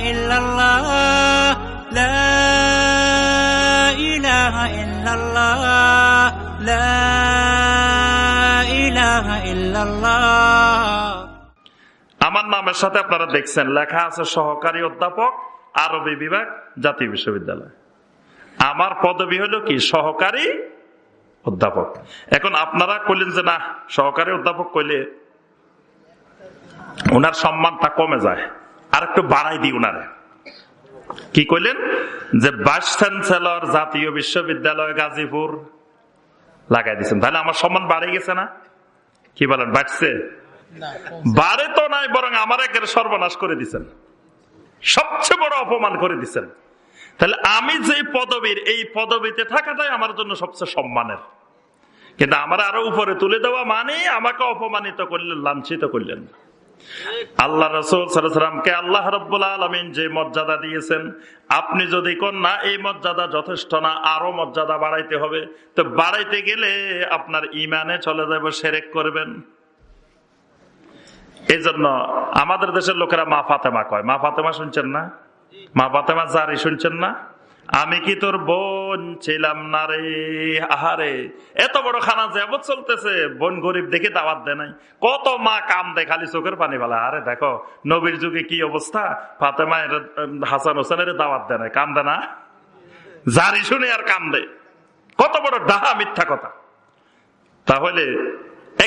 ইলাহা লা ইলাহা আমার নামের সাথে আপনারা দেখছেন, লেখা আছে সহকারী অধ্যাপক, আরবি বিভাগ, জাতীয় বিশ্ববিদ্যালয়। আমার পদবি হলো কি? সহকারী অধ্যাপক। এখন আপনারা কইলেন যে না, সহকারী অধ্যাপক কইলে ওনার সম্মানটা কমে যায়। আর একটু বাড়াই দিই উনারে। কি কইলেন? যে ভাইস চ্যান্সেলর জাতীয় বিশ্ববিদ্যালয় গাজীপুর। লাগাই দিচ্ছেন তাহলে আমার সম্মান বাড়ে গেছে না? কি বলেন বাড়ছে? বাড়ে তো নাই বরং আমার একের সর্বনাশ করে দিচ্ছেন সবচেয়ে বড় অপমান করে দিচ্ছেন তাহলে আমি যে পদবীর এই পদবীতে থাকাটাই আমার জন্য সবচেয়ে সম্মানের। কিন্তু আমার আরও উপরে তুলে দেওয়া মানে আমাকে অপমানিত করলেন লাঞ্ছিত করলেন। আল্লাহ রসুল সালামকে আল্লাহ রব্বুল আলমিন যে মর্যাদা দিয়েছেন, আপনি যদি কোন না এই মর্যাদা যথেষ্ট না আরও মর্যাদা বাড়াইতে হবে। তো বাড়াইতে গেলে আপনার ইমানে চলে যাবে, সেরেক করবেন। এই জন্য আমাদের দেশের লোকেরা মা ফাতেমা কয়। মা ফাতেমা শুনছেন না? মা ফাতেমা জারি শুনছেন না? আমি কি তোর বোন ছিলাম না রে? আহারে, এত বড় খানা যাবত চলতেছে, বোন গরিব দেখে দাওয়াত দেয় নাই। কত মা কাম দেয় খালি চোখের পানি ফেলা আরে দেখো, নবীর যুগে কি অবস্থা? ফাতেমা হাসান হোসেনের দাওয়াত দেয় নাই, কাম দেয় না? জারি শুনে আর কাম দেয়। কত বড় ডাহা মিথ্যা কথা। তাহলে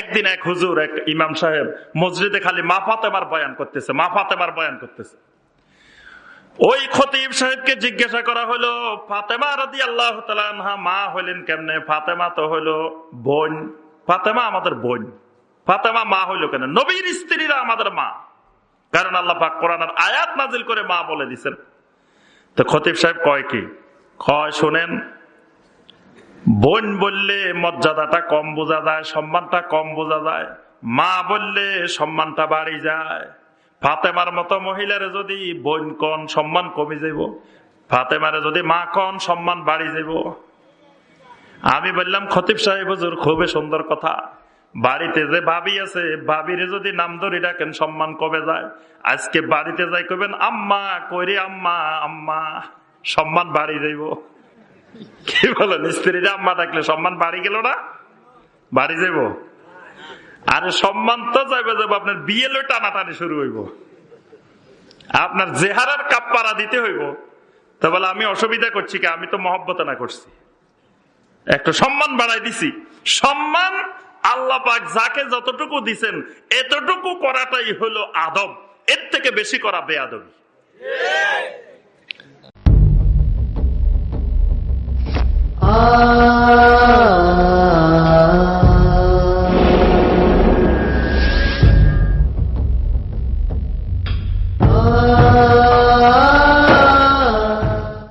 একদিন এক হুজুর, এক ইমাম সাহেব মসজিদে খালি মা ফাতেমার বয়ান করতেছে, মা ফাতেমার বয়ান করতেছে। ওই খতিব সাহেবকে জিজ্ঞাসা করা হলো, ফাতেমা রাদি আল্লাহ মা হইলেন কেমনে? ফাতেমা তো হইল বোন। ফাতেমা আমাদের বোন। ফাতেমা মা হইল কেন? নবীর স্ত্রীরা আমাদের মা। কারণ আল্লাহ কোরআনের আয়াত নাজিল করে মা বলে দিছেন। তো খতিব সাহেব কয় কি? কয়, শোনেন, বোন বললে মর্যাদাটা কম বোঝা যায়, সম্মানটা কম বোঝা যায়। মা বললে সম্মানটা বাড়ি যায়। ফাতেমার মতো মহিলারে যদি বোন, কন, সম্মান কমে যাব ফাতেমারে যদি মা, কন, সম্মান বাড়ি যাব আমি বললাম, খতিব সাহেব, হুজুর, খুবই সুন্দর কথা। বাড়িতে যে ভাবি আছে, ভাবিরে যদি নাম ধরে ডাকেন, সম্মান কমে যায়। আজকে বাড়িতে যাই কবেন আম্মা, কইরে আম্মা আম্মা, সম্মান বাড়ি যাইব। কি বলেন, স্ত্রীরা আম্মা ডাকলে সম্মান বাড়ি গেল না? বাড়ি যাব আর সম্মান তো চাইবে যাব আপনার বিএলও টানাটানি শুরু হইব। আপনার জেহারার কাপ পাড়া দিতে হইব। তা বলে আমি অসুবিধা করছি কি, আমি তো মহব্বতনা করছি। একটা সম্মান বাড়াই দিছি। সম্মান আল্লাহ পাক যাকে যতটুকু দিছেন, এতটুকু করাটাই হলো আদব। এর থেকে বেশি করা বে আদব